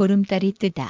보름달이 뜨다.